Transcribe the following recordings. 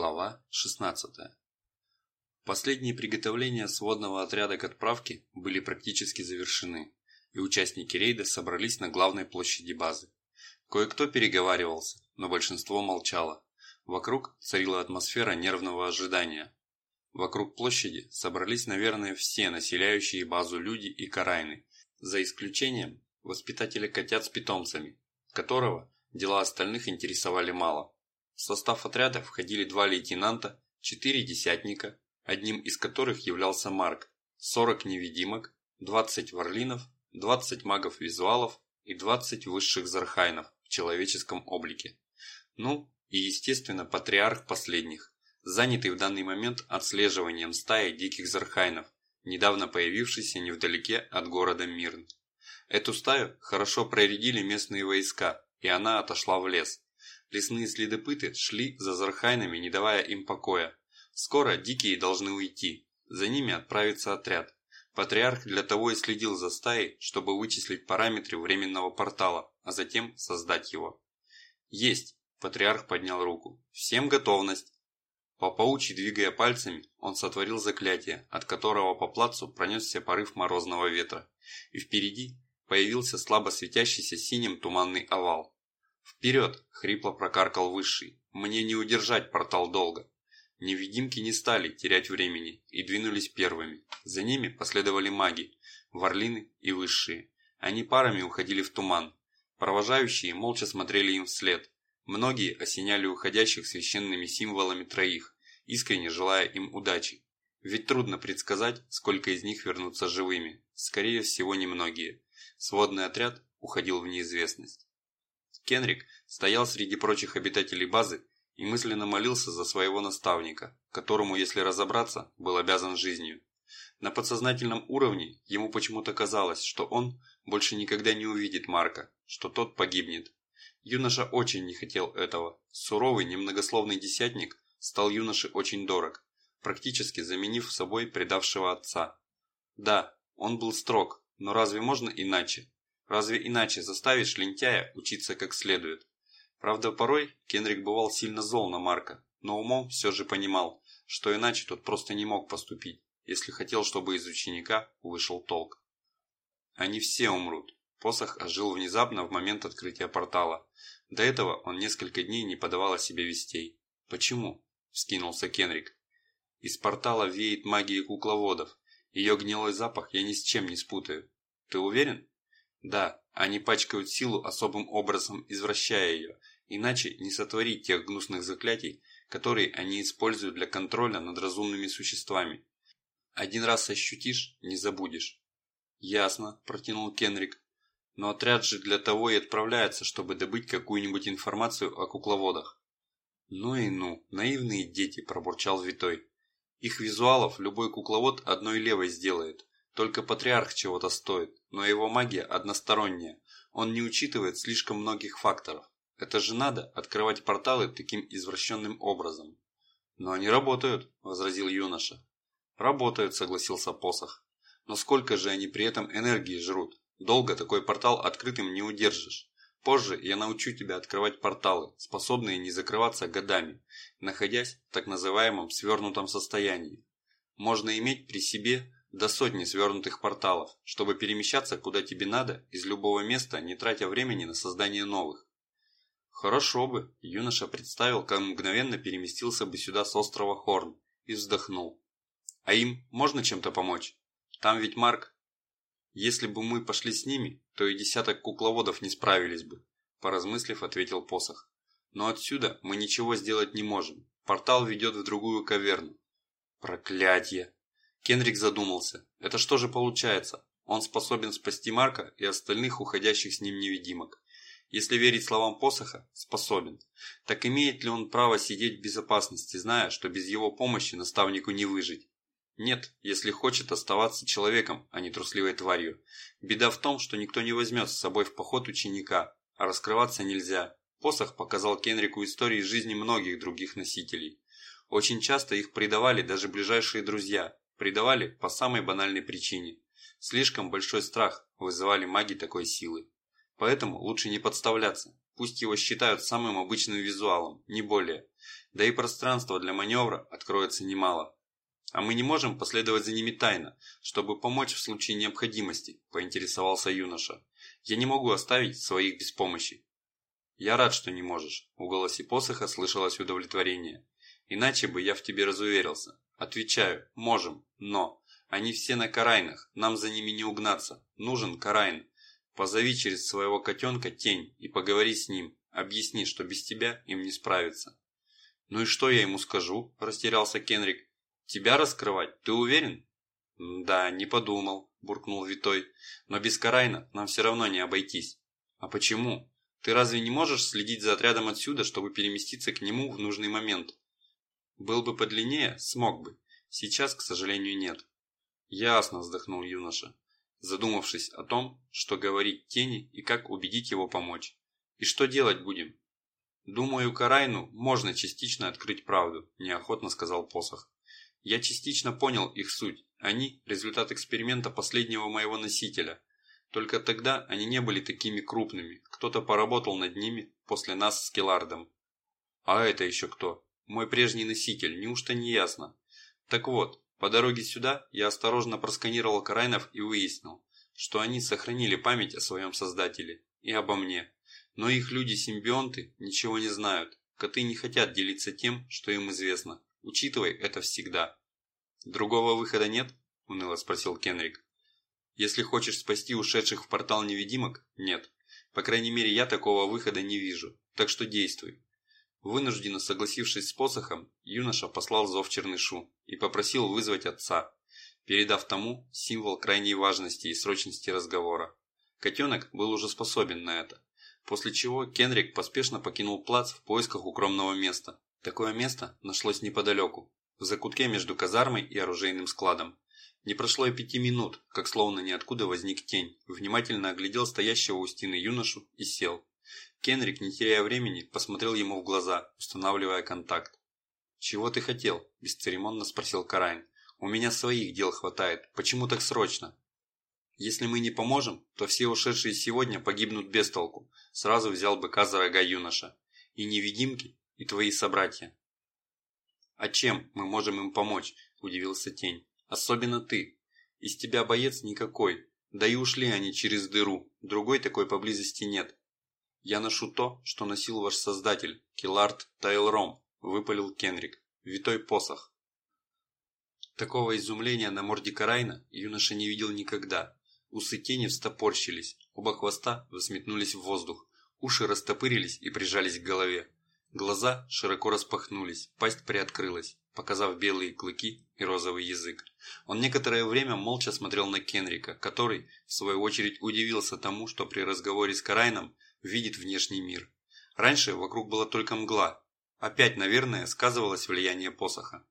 Глава 16. Последние приготовления сводного отряда к отправке были практически завершены, и участники рейда собрались на главной площади базы. Кое-кто переговаривался, но большинство молчало. Вокруг царила атмосфера нервного ожидания. Вокруг площади собрались, наверное, все населяющие базу люди и карайны, за исключением воспитателя котят с питомцами, которого дела остальных интересовали мало. В состав отряда входили два лейтенанта, четыре десятника, одним из которых являлся Марк, 40 невидимок, 20 варлинов, 20 магов-визуалов и 20 высших зархайнов в человеческом облике. Ну, и естественно патриарх последних, занятый в данный момент отслеживанием стаи диких зархайнов, недавно появившейся невдалеке от города Мирн. Эту стаю хорошо проредили местные войска, и она отошла в лес, Лесные следопыты шли за Зархайнами, не давая им покоя. Скоро дикие должны уйти. За ними отправится отряд. Патриарх для того и следил за стаей, чтобы вычислить параметры временного портала, а затем создать его. «Есть!» – патриарх поднял руку. «Всем готовность!» По паучьи двигая пальцами, он сотворил заклятие, от которого по плацу пронесся порыв морозного ветра, и впереди появился слабо светящийся синим туманный овал. «Вперед!» – хрипло прокаркал Высший. «Мне не удержать портал долго!» Невидимки не стали терять времени и двинулись первыми. За ними последовали маги, варлины и высшие. Они парами уходили в туман. Провожающие молча смотрели им вслед. Многие осеняли уходящих священными символами троих, искренне желая им удачи. Ведь трудно предсказать, сколько из них вернутся живыми. Скорее всего, немногие. Сводный отряд уходил в неизвестность. Кенрик стоял среди прочих обитателей базы и мысленно молился за своего наставника, которому, если разобраться, был обязан жизнью. На подсознательном уровне ему почему-то казалось, что он больше никогда не увидит Марка, что тот погибнет. Юноша очень не хотел этого. Суровый, немногословный десятник стал юноше очень дорог, практически заменив собой предавшего отца. Да, он был строг, но разве можно иначе? Разве иначе заставишь лентяя учиться как следует? Правда, порой Кенрик бывал сильно зол на Марка, но умом все же понимал, что иначе тот просто не мог поступить, если хотел, чтобы из ученика вышел толк. Они все умрут. Посох ожил внезапно в момент открытия портала. До этого он несколько дней не подавал о себе вестей. «Почему?» – вскинулся Кенрик. «Из портала веет магией кукловодов. Ее гнилой запах я ни с чем не спутаю. Ты уверен?» Да, они пачкают силу особым образом, извращая ее, иначе не сотворить тех гнусных заклятий, которые они используют для контроля над разумными существами. Один раз ощутишь, не забудешь. Ясно, протянул Кенрик. Но отряд же для того и отправляется, чтобы добыть какую-нибудь информацию о кукловодах. Ну и ну, наивные дети, пробурчал Витой. Их визуалов любой кукловод одной левой сделает. Только патриарх чего-то стоит, но его магия односторонняя. Он не учитывает слишком многих факторов. Это же надо открывать порталы таким извращенным образом. Но они работают, возразил юноша. Работают, согласился посох. Но сколько же они при этом энергии жрут? Долго такой портал открытым не удержишь. Позже я научу тебя открывать порталы, способные не закрываться годами, находясь в так называемом свернутом состоянии. Можно иметь при себе до сотни свернутых порталов, чтобы перемещаться куда тебе надо из любого места, не тратя времени на создание новых. Хорошо бы, юноша представил, как мгновенно переместился бы сюда с острова Хорн и вздохнул. А им можно чем-то помочь? Там ведь Марк. Если бы мы пошли с ними, то и десяток кукловодов не справились бы, поразмыслив, ответил посох. Но отсюда мы ничего сделать не можем. Портал ведет в другую каверну. Проклятье! Кенрик задумался. Это что же получается? Он способен спасти Марка и остальных уходящих с ним невидимок. Если верить словам посоха, способен. Так имеет ли он право сидеть в безопасности, зная, что без его помощи наставнику не выжить? Нет, если хочет оставаться человеком, а не трусливой тварью. Беда в том, что никто не возьмет с собой в поход ученика, а раскрываться нельзя. Посох показал Кенрику истории жизни многих других носителей. Очень часто их предавали даже ближайшие друзья, Предавали по самой банальной причине. Слишком большой страх вызывали маги такой силы. Поэтому лучше не подставляться. Пусть его считают самым обычным визуалом, не более. Да и пространства для маневра откроется немало. А мы не можем последовать за ними тайно, чтобы помочь в случае необходимости, поинтересовался юноша. Я не могу оставить своих без помощи. Я рад, что не можешь. В голосе посоха слышалось удовлетворение. Иначе бы я в тебе разуверился. Отвечаю, можем, но... Они все на Карайнах, нам за ними не угнаться. Нужен Карайн. Позови через своего котенка тень и поговори с ним. Объясни, что без тебя им не справиться. Ну и что я ему скажу? Растерялся Кенрик. Тебя раскрывать, ты уверен? Да, не подумал, буркнул Витой. Но без Карайна нам все равно не обойтись. А почему? Ты разве не можешь следить за отрядом отсюда, чтобы переместиться к нему в нужный момент? Был бы подлиннее, смог бы. Сейчас, к сожалению, нет. Ясно, вздохнул юноша, задумавшись о том, что говорить тени и как убедить его помочь. И что делать будем? Думаю, Карайну можно частично открыть правду, неохотно сказал посох. Я частично понял их суть. Они – результат эксперимента последнего моего носителя. Только тогда они не были такими крупными. Кто-то поработал над ними после нас с Келардом. А это еще кто? Мой прежний носитель, неужто не ясно? Так вот, по дороге сюда я осторожно просканировал Карайнов и выяснил, что они сохранили память о своем создателе и обо мне. Но их люди-симбионты ничего не знают. Коты не хотят делиться тем, что им известно. Учитывай это всегда. «Другого выхода нет?» – уныло спросил Кенрик. «Если хочешь спасти ушедших в портал невидимок, нет. По крайней мере, я такого выхода не вижу. Так что действуй. Вынужденно согласившись с посохом, юноша послал зов Чернышу и попросил вызвать отца, передав тому символ крайней важности и срочности разговора. Котенок был уже способен на это, после чего Кенрик поспешно покинул плац в поисках укромного места. Такое место нашлось неподалеку, в закутке между казармой и оружейным складом. Не прошло и пяти минут, как словно ниоткуда возник тень, внимательно оглядел стоящего у стены юношу и сел. Кенрик, не теряя времени, посмотрел ему в глаза, устанавливая контакт. «Чего ты хотел?» – бесцеремонно спросил Карайн. «У меня своих дел хватает. Почему так срочно?» «Если мы не поможем, то все ушедшие сегодня погибнут без толку», – сразу взял быка за рога юноша. «И невидимки, и твои собратья». «А чем мы можем им помочь?» – удивился Тень. «Особенно ты. Из тебя боец никакой. Да и ушли они через дыру. Другой такой поблизости нет. «Я ношу то, что носил ваш создатель, Килард Тайлром», – выпалил Кенрик. «Витой посох». Такого изумления на морде Карайна юноша не видел никогда. Усы тени встопорщились, оба хвоста взметнулись в воздух, уши растопырились и прижались к голове. Глаза широко распахнулись, пасть приоткрылась, показав белые клыки и розовый язык. Он некоторое время молча смотрел на Кенрика, который, в свою очередь, удивился тому, что при разговоре с Карайном видит внешний мир. Раньше вокруг была только мгла. Опять, наверное, сказывалось влияние посоха.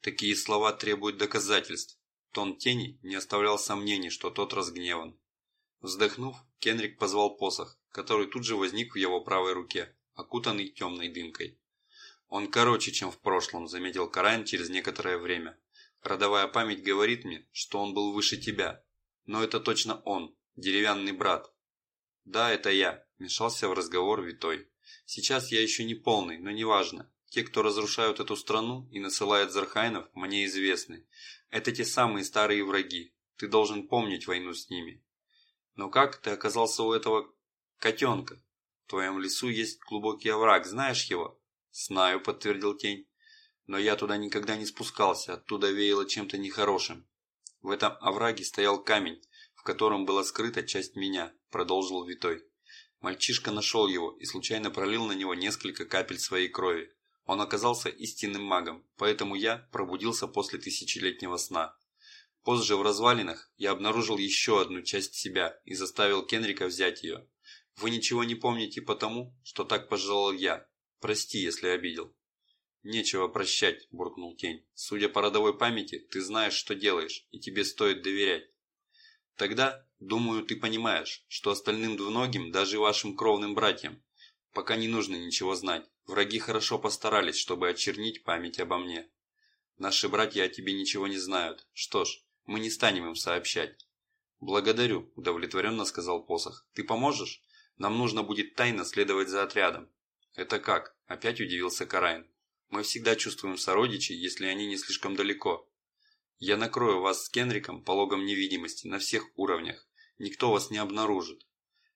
Такие слова требуют доказательств. Тон тени не оставлял сомнений, что тот разгневан. Вздохнув, Кенрик позвал посох, который тут же возник в его правой руке, окутанный темной дымкой. «Он короче, чем в прошлом», – заметил Карайн через некоторое время. «Родовая память говорит мне, что он был выше тебя. Но это точно он, деревянный брат». «Да, это я», Вмешался в разговор Витой. «Сейчас я еще не полный, но неважно. Те, кто разрушают эту страну и насылают Зархайнов, мне известны. Это те самые старые враги. Ты должен помнить войну с ними. Но как ты оказался у этого котенка? В твоем лесу есть глубокий овраг, знаешь его? Знаю, подтвердил тень. Но я туда никогда не спускался, оттуда веяло чем-то нехорошим. В этом овраге стоял камень, в котором была скрыта часть меня, продолжил Витой. Мальчишка нашел его и случайно пролил на него несколько капель своей крови. Он оказался истинным магом, поэтому я пробудился после тысячелетнего сна. Позже в развалинах я обнаружил еще одну часть себя и заставил Кенрика взять ее. Вы ничего не помните потому, что так пожелал я. Прости, если обидел. Нечего прощать, буркнул Тень. Судя по родовой памяти, ты знаешь, что делаешь, и тебе стоит доверять. Тогда, думаю, ты понимаешь, что остальным двуногим, даже вашим кровным братьям, пока не нужно ничего знать. Враги хорошо постарались, чтобы очернить память обо мне. Наши братья о тебе ничего не знают. Что ж, мы не станем им сообщать. Благодарю, удовлетворенно сказал посох. Ты поможешь? Нам нужно будет тайно следовать за отрядом. Это как? Опять удивился Карайн. Мы всегда чувствуем сородичей, если они не слишком далеко. Я накрою вас с Кенриком пологом невидимости на всех уровнях. Никто вас не обнаружит.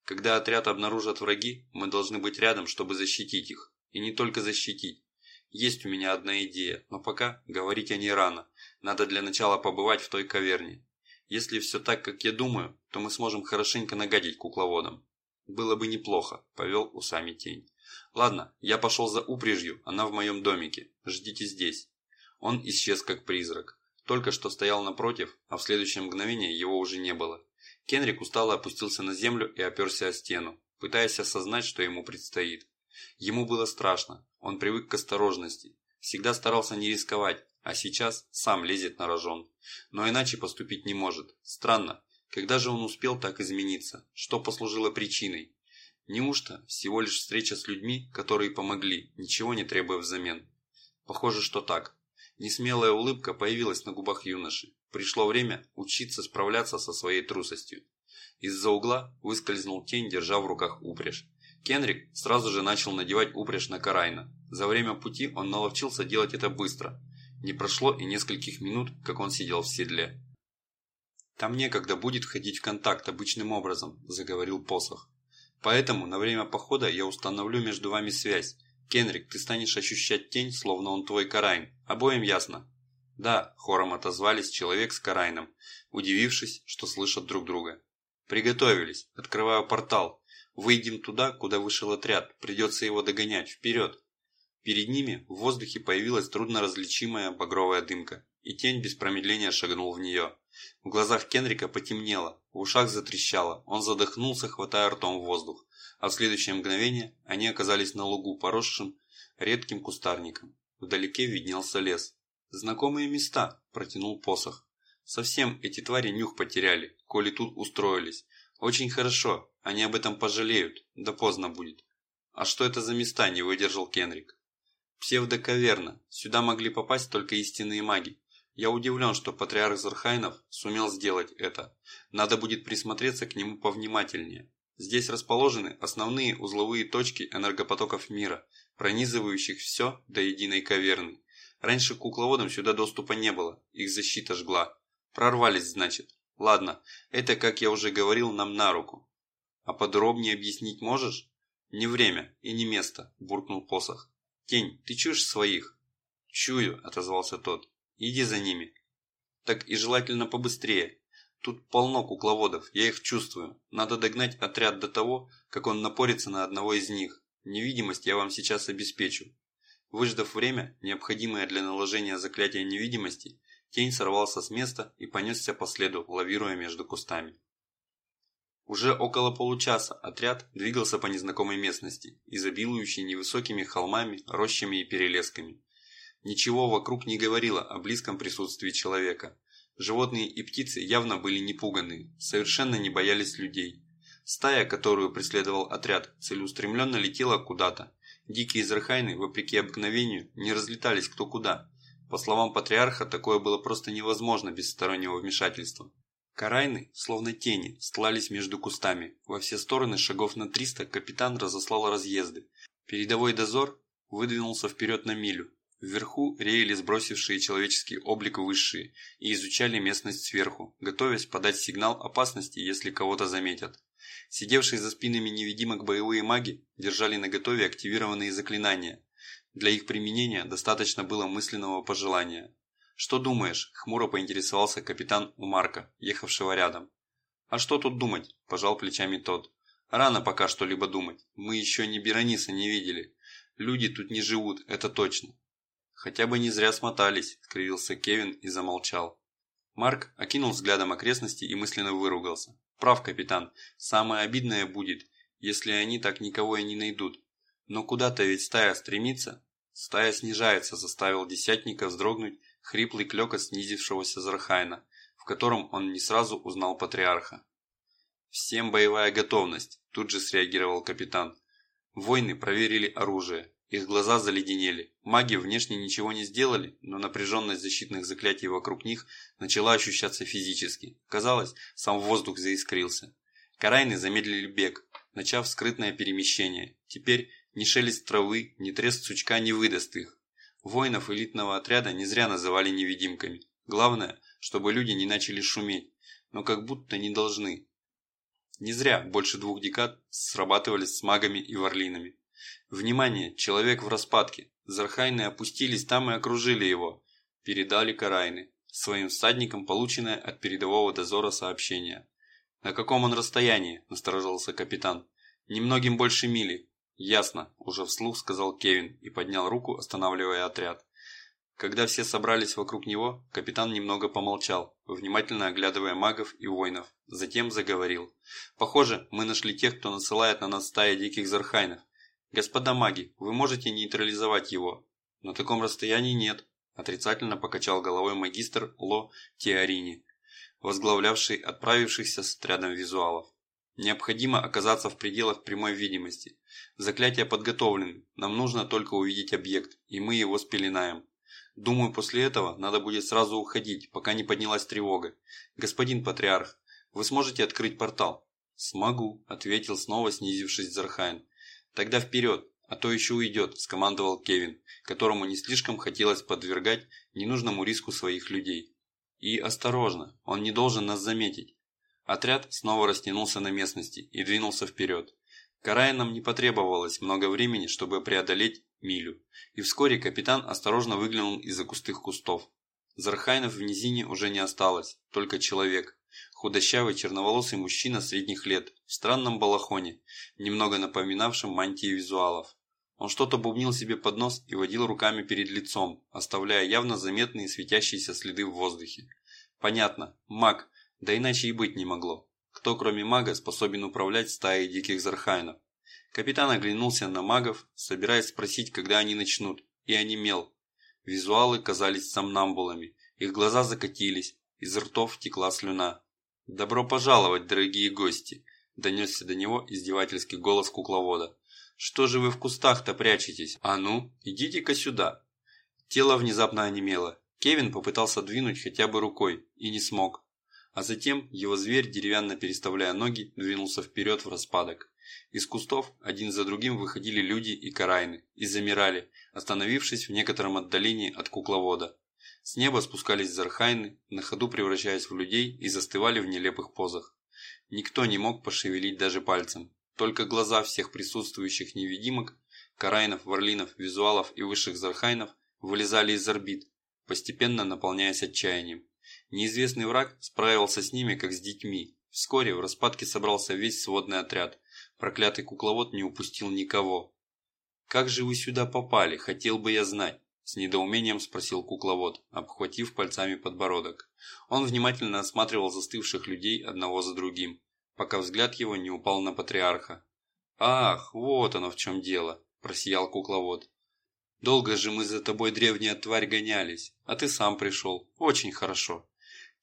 Когда отряд обнаружат враги, мы должны быть рядом, чтобы защитить их. И не только защитить. Есть у меня одна идея, но пока говорить о ней рано. Надо для начала побывать в той каверне. Если все так, как я думаю, то мы сможем хорошенько нагадить кукловодам. Было бы неплохо, повел усами тень. Ладно, я пошел за упряжью, она в моем домике. Ждите здесь. Он исчез как призрак. Только что стоял напротив, а в следующее мгновение его уже не было. Кенрик устало опустился на землю и оперся о стену, пытаясь осознать, что ему предстоит. Ему было страшно, он привык к осторожности, всегда старался не рисковать, а сейчас сам лезет на рожон. Но иначе поступить не может. Странно, когда же он успел так измениться? Что послужило причиной? Неужто всего лишь встреча с людьми, которые помогли, ничего не требуя взамен? Похоже, что так. Несмелая улыбка появилась на губах юноши. Пришло время учиться справляться со своей трусостью. Из-за угла выскользнул тень, держа в руках упряжь. Кенрик сразу же начал надевать упряжь на Карайна. За время пути он наловчился делать это быстро. Не прошло и нескольких минут, как он сидел в седле. «Там некогда будет входить в контакт обычным образом», – заговорил посох. «Поэтому на время похода я установлю между вами связь, Кенрик, ты станешь ощущать тень, словно он твой Карайн. Обоим ясно?» «Да», – хором отозвались человек с Карайном, удивившись, что слышат друг друга. «Приготовились. Открываю портал. Выйдем туда, куда вышел отряд. Придется его догонять. Вперед!» Перед ними в воздухе появилась трудноразличимая багровая дымка, и тень без промедления шагнул в нее. В глазах Кенрика потемнело, в ушах затрещало, он задохнулся, хватая ртом воздух а в следующее мгновение они оказались на лугу, поросшим редким кустарником. Вдалеке виднелся лес. «Знакомые места», – протянул посох. «Совсем эти твари нюх потеряли, коли тут устроились. Очень хорошо, они об этом пожалеют, да поздно будет». «А что это за места?» – не выдержал Кенрик. «Псевдокаверна. Сюда могли попасть только истинные маги. Я удивлен, что патриарх Зархайнов сумел сделать это. Надо будет присмотреться к нему повнимательнее. Здесь расположены основные узловые точки энергопотоков мира, пронизывающих все до единой каверны. Раньше кукловодам сюда доступа не было, их защита жгла. Прорвались, значит. Ладно, это, как я уже говорил, нам на руку. А подробнее объяснить можешь? Не время и не место, буркнул посох. Тень, ты чуешь своих? Чую, отозвался тот. Иди за ними. Так и желательно побыстрее. Тут полно кукловодов, я их чувствую. Надо догнать отряд до того, как он напорится на одного из них. Невидимость я вам сейчас обеспечу. Выждав время, необходимое для наложения заклятия невидимости, тень сорвался с места и понесся по следу, лавируя между кустами. Уже около получаса отряд двигался по незнакомой местности, изобилующей невысокими холмами, рощами и перелесками. Ничего вокруг не говорило о близком присутствии человека. Животные и птицы явно были не пуганы, совершенно не боялись людей. Стая, которую преследовал отряд, целеустремленно летела куда-то. Дикие зархайны, вопреки обыкновению, не разлетались кто куда. По словам патриарха, такое было просто невозможно без стороннего вмешательства. Карайны, словно тени, стлались между кустами. Во все стороны шагов на 300 капитан разослал разъезды. Передовой дозор выдвинулся вперед на милю. Вверху реяли сбросившие человеческий облик высшие и изучали местность сверху, готовясь подать сигнал опасности, если кого-то заметят. Сидевшие за спинами невидимок боевые маги держали наготове активированные заклинания. Для их применения достаточно было мысленного пожелания. «Что думаешь?» – хмуро поинтересовался капитан у Марка, ехавшего рядом. «А что тут думать?» – пожал плечами тот. «Рано пока что-либо думать. Мы еще ни Берониса не видели. Люди тут не живут, это точно. «Хотя бы не зря смотались», – скривился Кевин и замолчал. Марк окинул взглядом окрестности и мысленно выругался. «Прав, капитан, самое обидное будет, если они так никого и не найдут. Но куда-то ведь стая стремится?» Стая снижается, заставил десятника вздрогнуть хриплый клёкот снизившегося Зархайна, в котором он не сразу узнал патриарха. «Всем боевая готовность», – тут же среагировал капитан. Войны проверили оружие. Их глаза заледенели. Маги внешне ничего не сделали, но напряженность защитных заклятий вокруг них начала ощущаться физически. Казалось, сам воздух заискрился. Карайны замедлили бег, начав скрытное перемещение. Теперь ни шелест травы, ни треск сучка не выдаст их. Воинов элитного отряда не зря называли невидимками. Главное, чтобы люди не начали шуметь, но как будто не должны. Не зря больше двух декад срабатывались с магами и варлинами. Внимание, человек в распадке. Зархайны опустились там и окружили его. Передали Карайны, своим всадникам полученное от передового дозора сообщение. «На каком он расстоянии?» – насторожился капитан. «Немногим больше мили. «Ясно», – уже вслух сказал Кевин и поднял руку, останавливая отряд. Когда все собрались вокруг него, капитан немного помолчал, внимательно оглядывая магов и воинов. Затем заговорил. «Похоже, мы нашли тех, кто насылает на нас стаи диких зархайнов. Господа маги, вы можете нейтрализовать его?» «На таком расстоянии нет», – отрицательно покачал головой магистр Ло Теорини, возглавлявший отправившихся с отрядом визуалов. Необходимо оказаться в пределах прямой видимости. Заклятие подготовлено, нам нужно только увидеть объект, и мы его спеленаем. Думаю, после этого надо будет сразу уходить, пока не поднялась тревога. Господин Патриарх, вы сможете открыть портал? Смогу, ответил снова снизившись Зархайн. Тогда вперед, а то еще уйдет, скомандовал Кевин, которому не слишком хотелось подвергать ненужному риску своих людей. И осторожно, он не должен нас заметить. Отряд снова растянулся на местности и двинулся вперед. Караинам не потребовалось много времени, чтобы преодолеть милю, и вскоре капитан осторожно выглянул из-за густых кустов. Зархайнов в низине уже не осталось, только человек. Худощавый черноволосый мужчина средних лет, в странном балахоне, немного напоминавшем мантии визуалов. Он что-то бубнил себе под нос и водил руками перед лицом, оставляя явно заметные светящиеся следы в воздухе. Понятно, маг, да иначе и быть не могло. Кто кроме мага способен управлять стаей диких зархайнов? Капитан оглянулся на магов, собираясь спросить, когда они начнут, и онемел. Визуалы казались сомнамбулами, их глаза закатились, из ртов текла слюна. «Добро пожаловать, дорогие гости!» – донесся до него издевательский голос кукловода. «Что же вы в кустах-то прячетесь? А ну, идите-ка сюда!» Тело внезапно онемело. Кевин попытался двинуть хотя бы рукой и не смог. А затем его зверь, деревянно переставляя ноги, двинулся вперед в распадок. Из кустов один за другим выходили люди и карайны и замирали, остановившись в некотором отдалении от кукловода. С неба спускались зархайны, на ходу превращаясь в людей и застывали в нелепых позах. Никто не мог пошевелить даже пальцем. Только глаза всех присутствующих невидимок, карайнов, варлинов, визуалов и высших зархайнов вылезали из орбит, постепенно наполняясь отчаянием. Неизвестный враг справился с ними, как с детьми. Вскоре в распадке собрался весь сводный отряд. Проклятый кукловод не упустил никого. «Как же вы сюда попали? Хотел бы я знать», – с недоумением спросил кукловод, обхватив пальцами подбородок. Он внимательно осматривал застывших людей одного за другим, пока взгляд его не упал на патриарха. «Ах, вот оно в чем дело», – просиял кукловод. «Долго же мы за тобой, древняя тварь, гонялись, а ты сам пришел. Очень хорошо.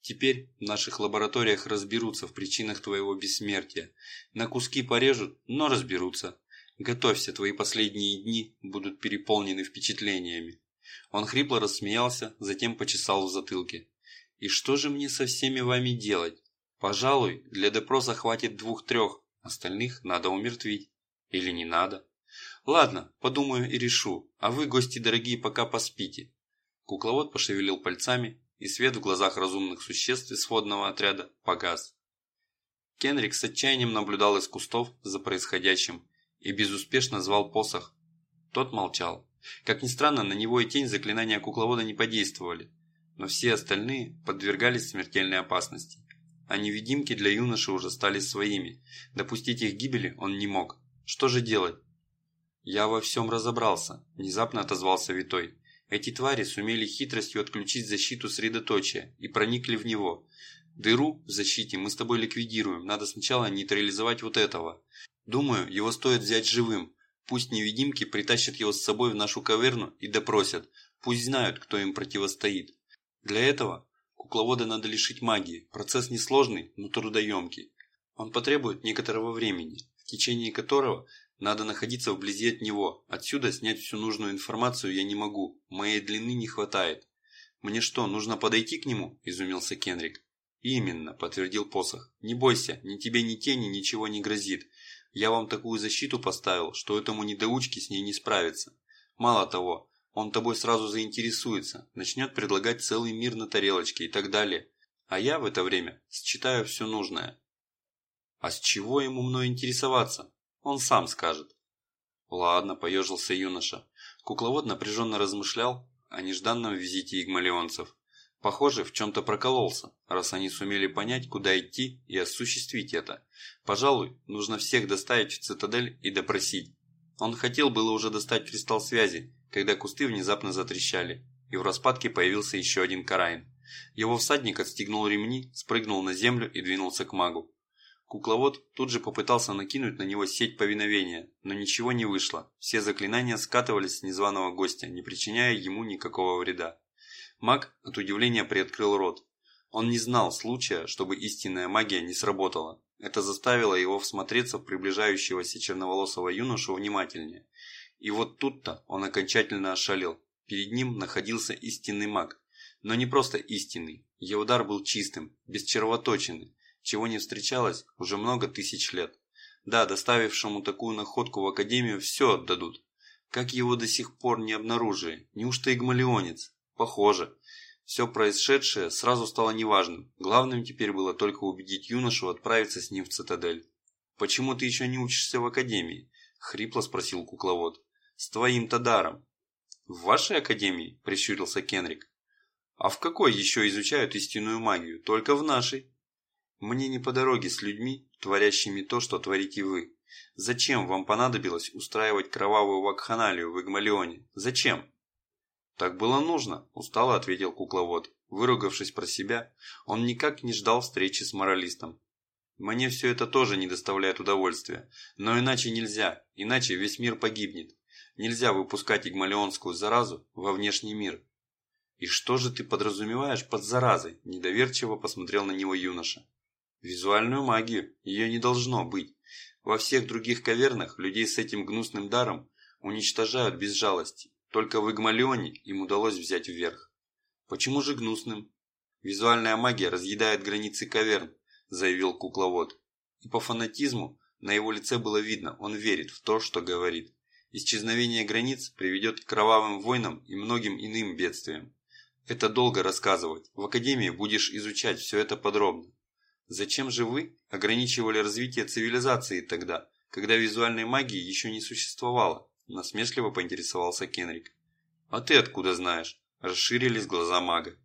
Теперь в наших лабораториях разберутся в причинах твоего бессмертия. На куски порежут, но разберутся. Готовься, твои последние дни будут переполнены впечатлениями. Он хрипло рассмеялся, затем почесал в затылке. И что же мне со всеми вами делать? Пожалуй, для допроса хватит двух-трех, остальных надо умертвить. Или не надо? Ладно, подумаю и решу, а вы, гости дорогие, пока поспите. Кукловод пошевелил пальцами, и свет в глазах разумных существ из сводного отряда погас. Кенрик с отчаянием наблюдал из кустов за происходящим и безуспешно звал посох. Тот молчал. Как ни странно, на него и тень заклинания кукловода не подействовали, но все остальные подвергались смертельной опасности. А невидимки для юноши уже стали своими. Допустить их гибели он не мог. Что же делать? «Я во всем разобрался», – внезапно отозвался Витой. Эти твари сумели хитростью отключить защиту средоточия и проникли в него. Дыру в защите мы с тобой ликвидируем, надо сначала нейтрализовать вот этого. Думаю, его стоит взять живым. Пусть невидимки притащат его с собой в нашу каверну и допросят. Пусть знают, кто им противостоит. Для этого кукловода надо лишить магии. Процесс несложный, но трудоемкий. Он потребует некоторого времени, в течение которого надо находиться вблизи от него. Отсюда снять всю нужную информацию я не могу. Моей длины не хватает. Мне что, нужно подойти к нему? Изумился Кенрик. Именно, подтвердил посох. Не бойся, ни тебе, ни тени ничего не грозит. Я вам такую защиту поставил, что этому недоучке с ней не справиться. Мало того, он тобой сразу заинтересуется, начнет предлагать целый мир на тарелочке и так далее. А я в это время считаю все нужное. А с чего ему мной интересоваться? Он сам скажет. Ладно, поежился юноша. Кукловод напряженно размышлял о нежданном визите игмалионцев. Похоже, в чем-то прокололся, раз они сумели понять, куда идти и осуществить это. Пожалуй, нужно всех доставить в цитадель и допросить. Он хотел было уже достать кристалл связи, когда кусты внезапно затрещали, и в распадке появился еще один караин. Его всадник отстегнул ремни, спрыгнул на землю и двинулся к магу. Кукловод тут же попытался накинуть на него сеть повиновения, но ничего не вышло. Все заклинания скатывались с незваного гостя, не причиняя ему никакого вреда. Маг от удивления приоткрыл рот. Он не знал случая, чтобы истинная магия не сработала. Это заставило его всмотреться в приближающегося черноволосого юношу внимательнее. И вот тут-то он окончательно ошалел. Перед ним находился истинный маг. Но не просто истинный. Его дар был чистым, без червоточины, чего не встречалось уже много тысяч лет. Да, доставившему такую находку в Академию все отдадут. Как его до сих пор не обнаружили? Неужто игмалионец? Похоже. Все происшедшее сразу стало неважным. Главным теперь было только убедить юношу отправиться с ним в цитадель. «Почему ты еще не учишься в Академии?» – хрипло спросил кукловод. «С твоим-то даром». «В вашей Академии?» – прищурился Кенрик. «А в какой еще изучают истинную магию? Только в нашей». Мне не по дороге с людьми, творящими то, что творите вы. Зачем вам понадобилось устраивать кровавую вакханалию в Игмалионе? Зачем? Так было нужно, устало ответил кукловод. Выругавшись про себя, он никак не ждал встречи с моралистом. Мне все это тоже не доставляет удовольствия, но иначе нельзя, иначе весь мир погибнет. Нельзя выпускать игмалионскую заразу во внешний мир. И что же ты подразумеваешь под заразой? Недоверчиво посмотрел на него юноша. Визуальную магию, ее не должно быть. Во всех других кавернах людей с этим гнусным даром уничтожают без жалости. Только в Игмалионе им удалось взять вверх. Почему же гнусным? Визуальная магия разъедает границы каверн, заявил кукловод. И по фанатизму на его лице было видно, он верит в то, что говорит. Исчезновение границ приведет к кровавым войнам и многим иным бедствиям. Это долго рассказывать. В академии будешь изучать все это подробно. Зачем же вы ограничивали развитие цивилизации тогда, когда визуальной магии еще не существовало? Насмешливо поинтересовался Кенрик. А ты откуда знаешь? Расширились глаза мага.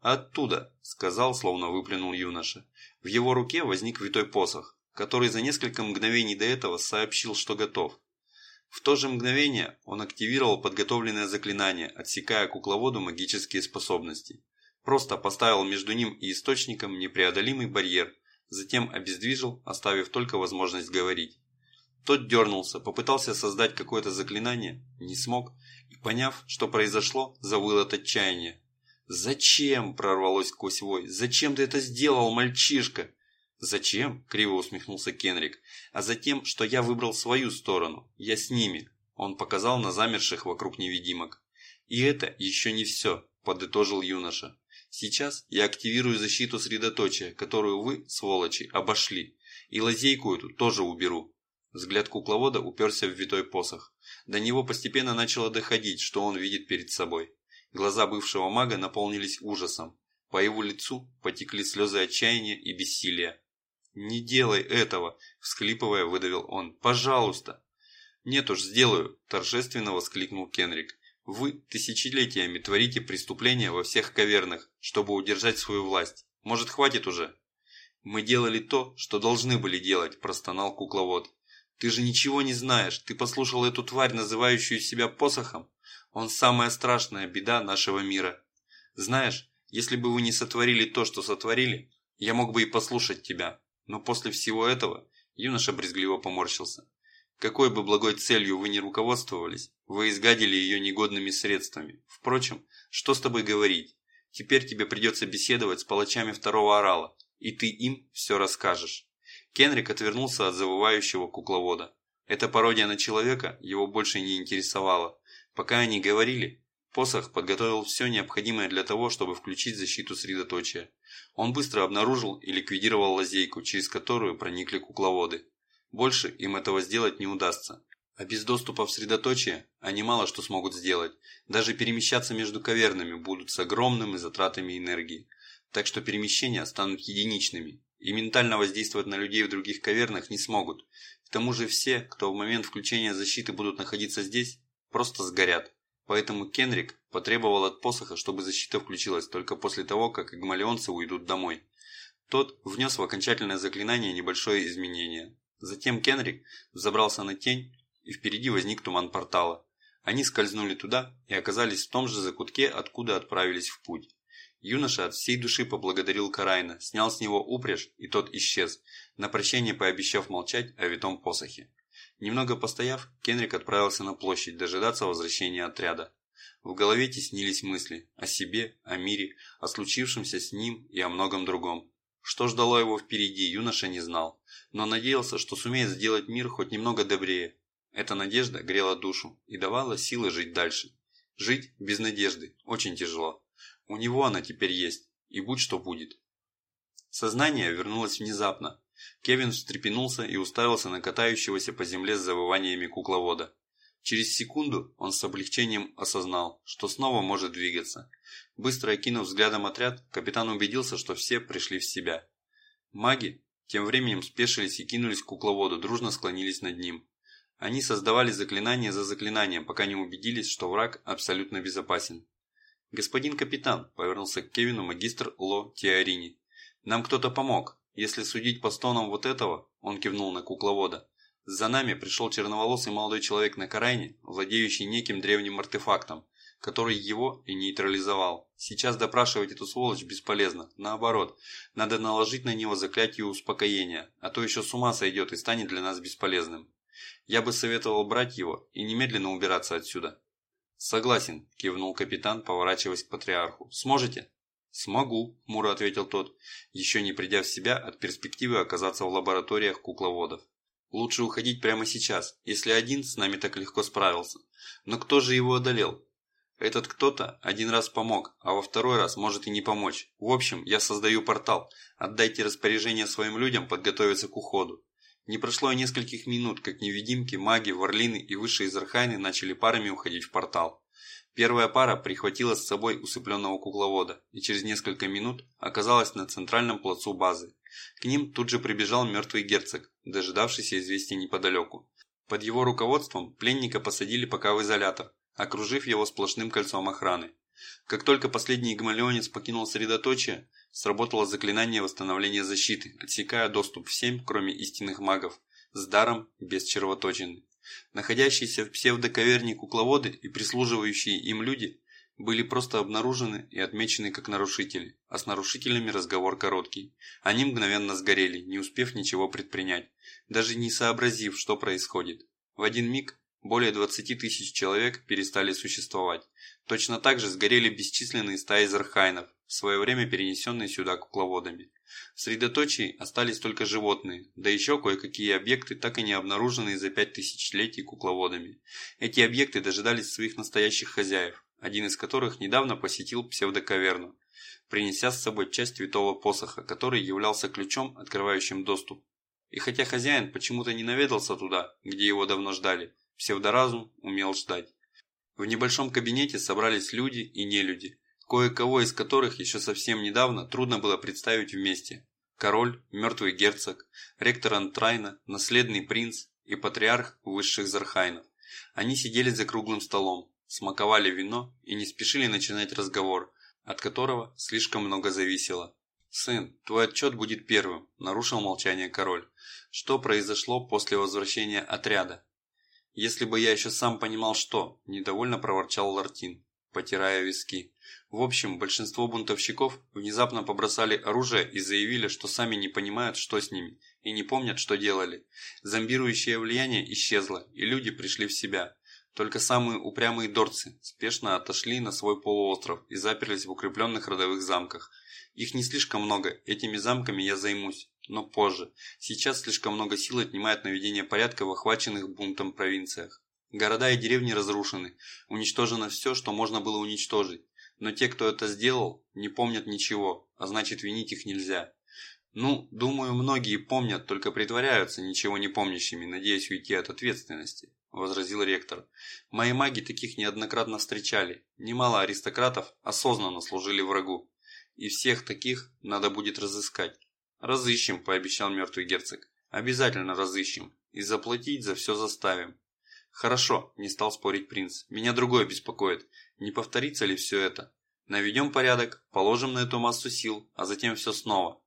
«Оттуда», – сказал, словно выплюнул юноша. В его руке возник витой посох, который за несколько мгновений до этого сообщил, что готов. В то же мгновение он активировал подготовленное заклинание, отсекая кукловоду магические способности. Просто поставил между ним и источником непреодолимый барьер, затем обездвижил, оставив только возможность говорить. Тот дернулся, попытался создать какое-то заклинание, не смог, и поняв, что произошло, завыл от отчаяния. «Зачем?» – прорвалось сквозь вой. «Зачем ты это сделал, мальчишка?» «Зачем?» – криво усмехнулся Кенрик. «А затем, что я выбрал свою сторону. Я с ними». Он показал на замерших вокруг невидимок. «И это еще не все», – подытожил юноша. Сейчас я активирую защиту средоточия, которую вы, сволочи, обошли. И лазейку эту тоже уберу. Взгляд кукловода уперся в витой посох. До него постепенно начало доходить, что он видит перед собой. Глаза бывшего мага наполнились ужасом. По его лицу потекли слезы отчаяния и бессилия. «Не делай этого!» – всхлипывая, выдавил он. «Пожалуйста!» «Нет уж, сделаю!» – торжественно воскликнул Кенрик. Вы тысячелетиями творите преступления во всех кавернах, чтобы удержать свою власть. Может, хватит уже? Мы делали то, что должны были делать, простонал кукловод. Ты же ничего не знаешь. Ты послушал эту тварь, называющую себя посохом? Он самая страшная беда нашего мира. Знаешь, если бы вы не сотворили то, что сотворили, я мог бы и послушать тебя. Но после всего этого юноша брезгливо поморщился. Какой бы благой целью вы ни руководствовались, вы изгадили ее негодными средствами. Впрочем, что с тобой говорить? Теперь тебе придется беседовать с палачами второго орала, и ты им все расскажешь. Кенрик отвернулся от завывающего кукловода. Эта пародия на человека его больше не интересовала. Пока они говорили, посох подготовил все необходимое для того, чтобы включить защиту средоточия. Он быстро обнаружил и ликвидировал лазейку, через которую проникли кукловоды. Больше им этого сделать не удастся. А без доступа в средоточие они мало что смогут сделать. Даже перемещаться между кавернами будут с огромными затратами энергии. Так что перемещения станут единичными. И ментально воздействовать на людей в других кавернах не смогут. К тому же все, кто в момент включения защиты будут находиться здесь, просто сгорят. Поэтому Кенрик потребовал от посоха, чтобы защита включилась только после того, как игмалионцы уйдут домой. Тот внес в окончательное заклинание небольшое изменение. Затем Кенрик забрался на тень, и впереди возник туман портала. Они скользнули туда и оказались в том же закутке, откуда отправились в путь. Юноша от всей души поблагодарил Карайна, снял с него упряжь, и тот исчез, на прощание пообещав молчать о витом посохе. Немного постояв, Кенрик отправился на площадь дожидаться возвращения отряда. В голове теснились мысли о себе, о мире, о случившемся с ним и о многом другом. Что ждало его впереди, юноша не знал, но надеялся, что сумеет сделать мир хоть немного добрее. Эта надежда грела душу и давала силы жить дальше. Жить без надежды очень тяжело. У него она теперь есть, и будь что будет. Сознание вернулось внезапно. Кевин встрепенулся и уставился на катающегося по земле с завываниями кукловода. Через секунду он с облегчением осознал, что снова может двигаться. Быстро окинув взглядом отряд, капитан убедился, что все пришли в себя. Маги тем временем спешились и кинулись к кукловоду, дружно склонились над ним. Они создавали заклинание за заклинанием, пока не убедились, что враг абсолютно безопасен. «Господин капитан», – повернулся к Кевину магистр Ло Теорини. «Нам кто-то помог. Если судить по стонам вот этого», – он кивнул на кукловода. «За нами пришел черноволосый молодой человек на Карайне, владеющий неким древним артефактом, который его и нейтрализовал. Сейчас допрашивать эту сволочь бесполезно. Наоборот, надо наложить на него заклятие успокоения, а то еще с ума сойдет и станет для нас бесполезным. Я бы советовал брать его и немедленно убираться отсюда». «Согласен», – кивнул капитан, поворачиваясь к патриарху. «Сможете?» «Смогу», – хмуро ответил тот, еще не придя в себя от перспективы оказаться в лабораториях кукловодов. «Лучше уходить прямо сейчас, если один с нами так легко справился. Но кто же его одолел? Этот кто-то один раз помог, а во второй раз может и не помочь. В общем, я создаю портал. Отдайте распоряжение своим людям подготовиться к уходу. Не прошло и нескольких минут, как невидимки, маги, варлины и высшие зархайны начали парами уходить в портал. Первая пара прихватила с собой усыпленного кукловода и через несколько минут оказалась на центральном плацу базы. К ним тут же прибежал мертвый герцог, дожидавшийся известия неподалеку. Под его руководством пленника посадили пока в изолятор, окружив его сплошным кольцом охраны. Как только последний гамалеонец покинул средоточие, сработало заклинание восстановления защиты, отсекая доступ всем, кроме истинных магов, с даром без червоточины. Находящиеся в псевдоковерне кукловоды и прислуживающие им люди были просто обнаружены и отмечены как нарушители, а с нарушителями разговор короткий. Они мгновенно сгорели, не успев ничего предпринять, даже не сообразив, что происходит. В один миг более 20 тысяч человек перестали существовать. Точно так же сгорели бесчисленные стаи зархайнов, в свое время перенесенные сюда кукловодами. В средоточии остались только животные, да еще кое-какие объекты, так и не обнаруженные за пять тысячелетий кукловодами. Эти объекты дожидались своих настоящих хозяев, один из которых недавно посетил псевдокаверну, принеся с собой часть святого посоха, который являлся ключом, открывающим доступ. И хотя хозяин почему-то не наведался туда, где его давно ждали, псевдоразум умел ждать. В небольшом кабинете собрались люди и нелюди, кое-кого из которых еще совсем недавно трудно было представить вместе. Король, мертвый герцог, ректор Антрайна, наследный принц и патриарх высших Зархайнов. Они сидели за круглым столом, смаковали вино и не спешили начинать разговор, от которого слишком много зависело. «Сын, твой отчет будет первым», – нарушил молчание король. «Что произошло после возвращения отряда?» «Если бы я еще сам понимал, что», – недовольно проворчал Лартин, потирая виски. В общем, большинство бунтовщиков внезапно побросали оружие и заявили, что сами не понимают, что с ними, и не помнят, что делали. Зомбирующее влияние исчезло, и люди пришли в себя. Только самые упрямые дорцы спешно отошли на свой полуостров и заперлись в укрепленных родовых замках. Их не слишком много, этими замками я займусь, но позже. Сейчас слишком много сил отнимает наведение порядка в охваченных бунтом провинциях. Города и деревни разрушены, уничтожено все, что можно было уничтожить. Но те, кто это сделал, не помнят ничего, а значит винить их нельзя. Ну, думаю, многие помнят, только притворяются ничего не помнящими, надеясь уйти от ответственности. – возразил ректор. «Мои маги таких неоднократно встречали. Немало аристократов осознанно служили врагу. И всех таких надо будет разыскать». «Разыщем», – пообещал мертвый герцог. «Обязательно разыщем. И заплатить за все заставим». «Хорошо», – не стал спорить принц. «Меня другое беспокоит. Не повторится ли все это? Наведем порядок, положим на эту массу сил, а затем все снова.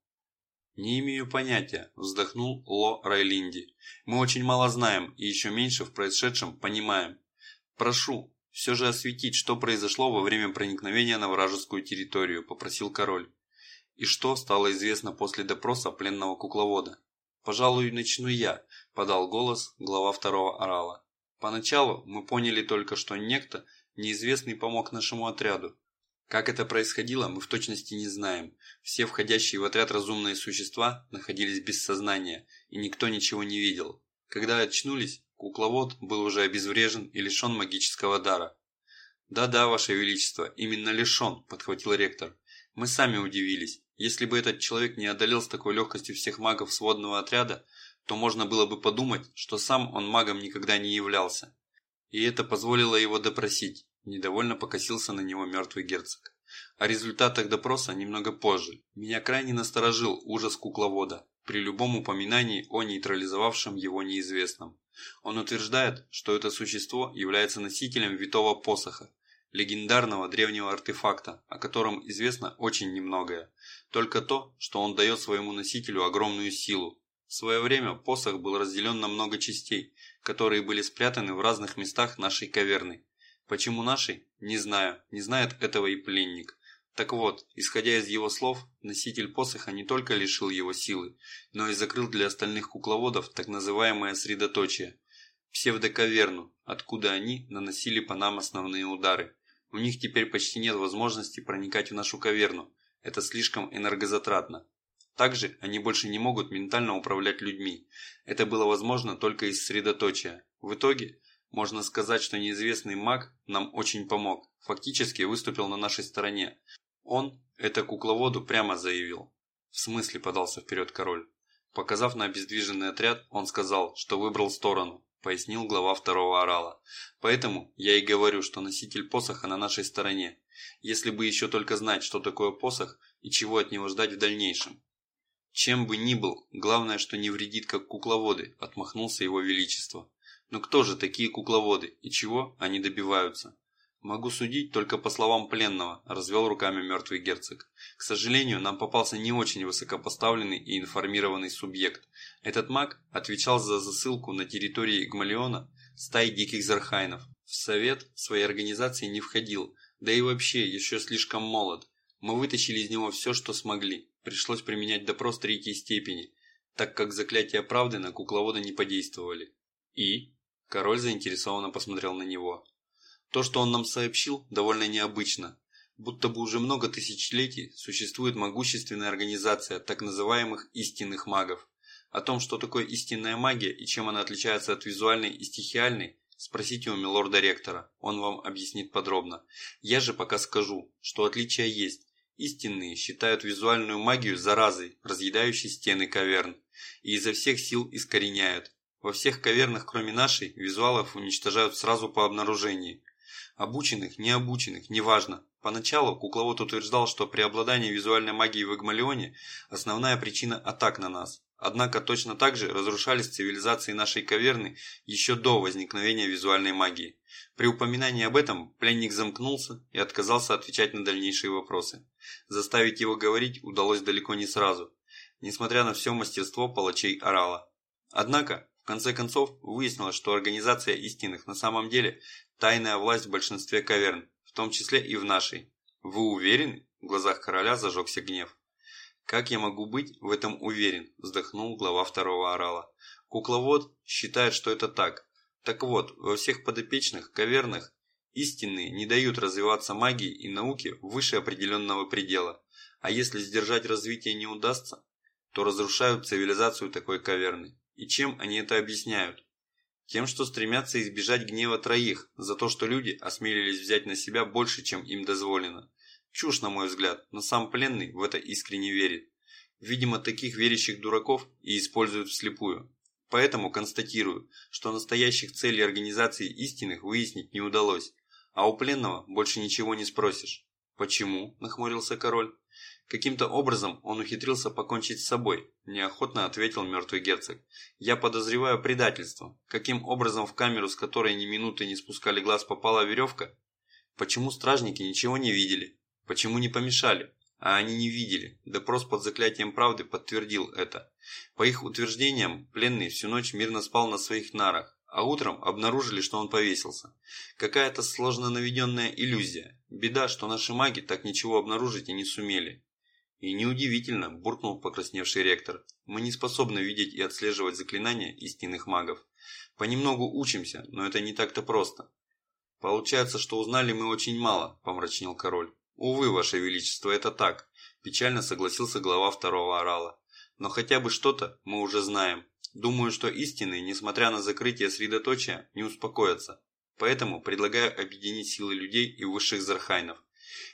«Не имею понятия», – вздохнул Ло Райлинди. «Мы очень мало знаем и еще меньше в происшедшем понимаем. Прошу, все же осветить, что произошло во время проникновения на вражескую территорию», – попросил король. «И что стало известно после допроса пленного кукловода?» «Пожалуй, начну я», – подал голос глава второго орала. «Поначалу мы поняли только, что некто, неизвестный, помог нашему отряду. Как это происходило, мы в точности не знаем. Все входящие в отряд разумные существа находились без сознания, и никто ничего не видел. Когда очнулись, кукловод был уже обезврежен и лишен магического дара. «Да-да, Ваше Величество, именно лишен», – подхватил ректор. «Мы сами удивились. Если бы этот человек не одолел с такой легкостью всех магов сводного отряда, то можно было бы подумать, что сам он магом никогда не являлся. И это позволило его допросить. Недовольно покосился на него мертвый герцог. О результатах допроса немного позже. Меня крайне насторожил ужас кукловода при любом упоминании о нейтрализовавшем его неизвестном. Он утверждает, что это существо является носителем витого посоха, легендарного древнего артефакта, о котором известно очень немногое. Только то, что он дает своему носителю огромную силу. В свое время посох был разделен на много частей, которые были спрятаны в разных местах нашей каверны. Почему нашей? Не знаю, не знает этого и пленник. Так вот, исходя из его слов, носитель посоха не только лишил его силы, но и закрыл для остальных кукловодов так называемое средоточие – псевдокаверну, откуда они наносили по нам основные удары. У них теперь почти нет возможности проникать в нашу каверну, это слишком энергозатратно. Также они больше не могут ментально управлять людьми, это было возможно только из средоточия. В итоге можно сказать, что неизвестный маг нам очень помог, фактически выступил на нашей стороне. Он это кукловоду прямо заявил. В смысле подался вперед король. Показав на обездвиженный отряд, он сказал, что выбрал сторону, пояснил глава второго орала. Поэтому я и говорю, что носитель посоха на нашей стороне. Если бы еще только знать, что такое посох и чего от него ждать в дальнейшем. Чем бы ни был, главное, что не вредит, как кукловоды, отмахнулся его величество. Но кто же такие кукловоды и чего они добиваются? Могу судить только по словам пленного, развел руками мертвый герцог. К сожалению, нам попался не очень высокопоставленный и информированный субъект. Этот маг отвечал за засылку на территории Гмалиона стаи диких зархайнов. В совет своей организации не входил, да и вообще еще слишком молод. Мы вытащили из него все, что смогли. Пришлось применять допрос третьей степени, так как заклятия правды на кукловода не подействовали. И? Король заинтересованно посмотрел на него. То, что он нам сообщил, довольно необычно. Будто бы уже много тысячелетий существует могущественная организация так называемых истинных магов. О том, что такое истинная магия и чем она отличается от визуальной и стихиальной, спросите у милорда-ректора, он вам объяснит подробно. Я же пока скажу, что отличия есть. Истинные считают визуальную магию заразой, разъедающей стены каверн, и изо всех сил искореняют, во всех кавернах, кроме нашей, визуалов уничтожают сразу по обнаружении. Обученных, необученных, неважно. Поначалу кукловод утверждал, что преобладание визуальной магии в Игмалионе – основная причина атак на нас. Однако точно так же разрушались цивилизации нашей каверны еще до возникновения визуальной магии. При упоминании об этом пленник замкнулся и отказался отвечать на дальнейшие вопросы. Заставить его говорить удалось далеко не сразу, несмотря на все мастерство палачей Орала. Однако, в конце концов, выяснилось, что организация истинных на самом деле тайная власть в большинстве каверн, в том числе и в нашей. Вы уверены? В глазах короля зажегся гнев. «Как я могу быть в этом уверен?» – вздохнул глава второго орала. «Кукловод считает, что это так. Так вот, во всех подопечных, кавернах, истинные не дают развиваться магии и науке выше определенного предела. А если сдержать развитие не удастся, то разрушают цивилизацию такой каверны. И чем они это объясняют? Тем, что стремятся избежать гнева троих за то, что люди осмелились взять на себя больше, чем им дозволено. Чушь, на мой взгляд, но сам пленный в это искренне верит. Видимо, таких верящих дураков и используют вслепую. Поэтому констатирую, что настоящих целей организации истинных выяснить не удалось, а у пленного больше ничего не спросишь. «Почему?» – нахмурился король. «Каким-то образом он ухитрился покончить с собой», – неохотно ответил мертвый герцог. «Я подозреваю предательство. Каким образом в камеру, с которой ни минуты не спускали глаз, попала веревка? Почему стражники ничего не видели? Почему не помешали? А они не видели. Допрос под заклятием правды подтвердил это. По их утверждениям, пленный всю ночь мирно спал на своих нарах, а утром обнаружили, что он повесился. Какая-то сложно наведенная иллюзия. Беда, что наши маги так ничего обнаружить и не сумели. И неудивительно, буркнул покрасневший ректор. Мы не способны видеть и отслеживать заклинания истинных магов. Понемногу учимся, но это не так-то просто. Получается, что узнали мы очень мало, помрачнел король. Увы, ваше величество, это так, печально согласился глава второго орала. Но хотя бы что-то мы уже знаем. Думаю, что истины, несмотря на закрытие средоточия, не успокоятся. Поэтому предлагаю объединить силы людей и высших зархайнов.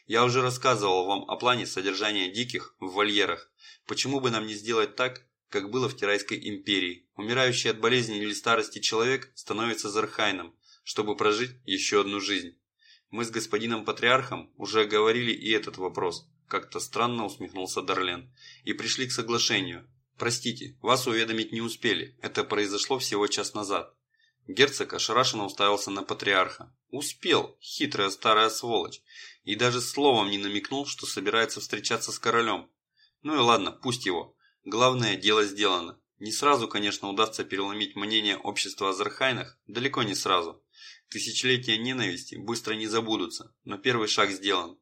Я уже рассказывал вам о плане содержания диких в вольерах. Почему бы нам не сделать так, как было в Тирайской империи? Умирающий от болезни или старости человек становится зархайном, чтобы прожить еще одну жизнь. Мы с господином патриархом уже говорили и этот вопрос. Как-то странно усмехнулся Дарлен. И пришли к соглашению. «Простите, вас уведомить не успели. Это произошло всего час назад». Герцог ошарашенно уставился на патриарха. Успел, хитрая старая сволочь. И даже словом не намекнул, что собирается встречаться с королем. Ну и ладно, пусть его. Главное, дело сделано. Не сразу, конечно, удастся переломить мнение общества о Зархайнах, далеко не сразу. Тысячелетия ненависти быстро не забудутся, но первый шаг сделан.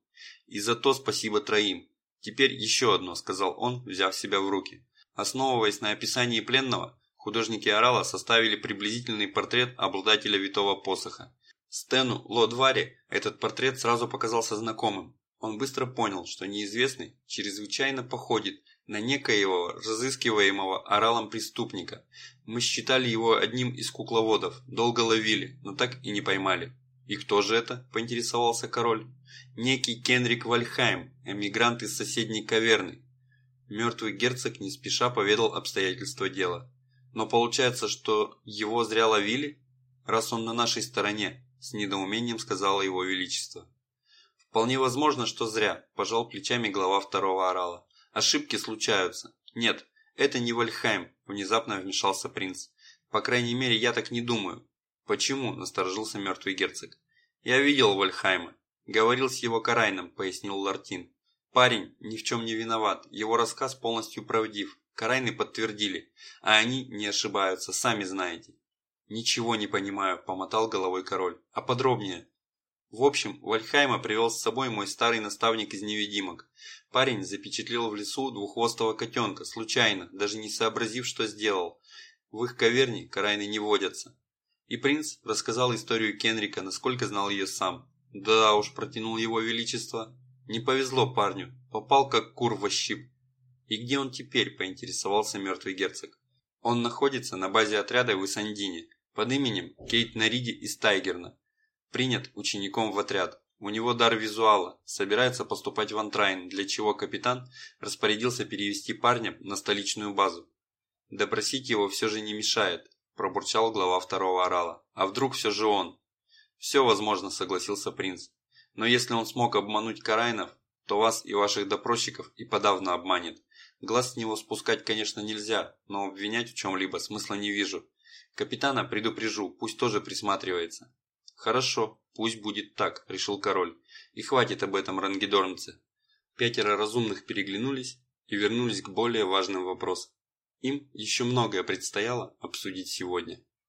И за то спасибо троим. Теперь еще одно, сказал он, взяв себя в руки. Основываясь на описании пленного, художники Орала составили приблизительный портрет обладателя витого посоха. Стэну Лодваре этот портрет сразу показался знакомым. Он быстро понял, что неизвестный чрезвычайно походит на некоего разыскиваемого оралом преступника. Мы считали его одним из кукловодов, долго ловили, но так и не поймали. «И кто же это?» – поинтересовался король. «Некий Кенрик Вальхайм, эмигрант из соседней каверны. Мертвый герцог не спеша поведал обстоятельства дела. Но получается, что его зря ловили, раз он на нашей стороне, с недоумением сказала его величество. Вполне возможно, что зря, пожал плечами глава второго орала. Ошибки случаются. Нет, это не Вальхайм, внезапно вмешался принц. По крайней мере, я так не думаю. Почему? насторожился мертвый герцог. Я видел Вальхайма. Говорил с его Карайном, пояснил Лартин. Парень ни в чем не виноват, его рассказ полностью правдив. Карайны подтвердили, а они не ошибаются, сами знаете. Ничего не понимаю, помотал головой король. А подробнее? В общем, Вальхайма привел с собой мой старый наставник из невидимок. Парень запечатлел в лесу двуххвостого котенка, случайно, даже не сообразив, что сделал. В их каверне карайны не водятся. И принц рассказал историю Кенрика, насколько знал ее сам. Да уж, протянул его величество. Не повезло парню, попал как кур во щип. И где он теперь, поинтересовался мертвый герцог. Он находится на базе отряда в Исандине под именем Кейт Нариди из Тайгерна. Принят учеником в отряд. У него дар визуала, собирается поступать в Антрайн, для чего капитан распорядился перевести парня на столичную базу. Допросить его все же не мешает, пробурчал глава второго орала. А вдруг все же он? Все возможно, согласился принц. Но если он смог обмануть Карайнов, то вас и ваших допросчиков и подавно обманет. Глаз с него спускать, конечно, нельзя, но обвинять в чем-либо смысла не вижу. Капитана предупрежу, пусть тоже присматривается. Хорошо, пусть будет так, решил король. И хватит об этом рангидорнце. Пятеро разумных переглянулись и вернулись к более важным вопросам. Им еще многое предстояло обсудить сегодня.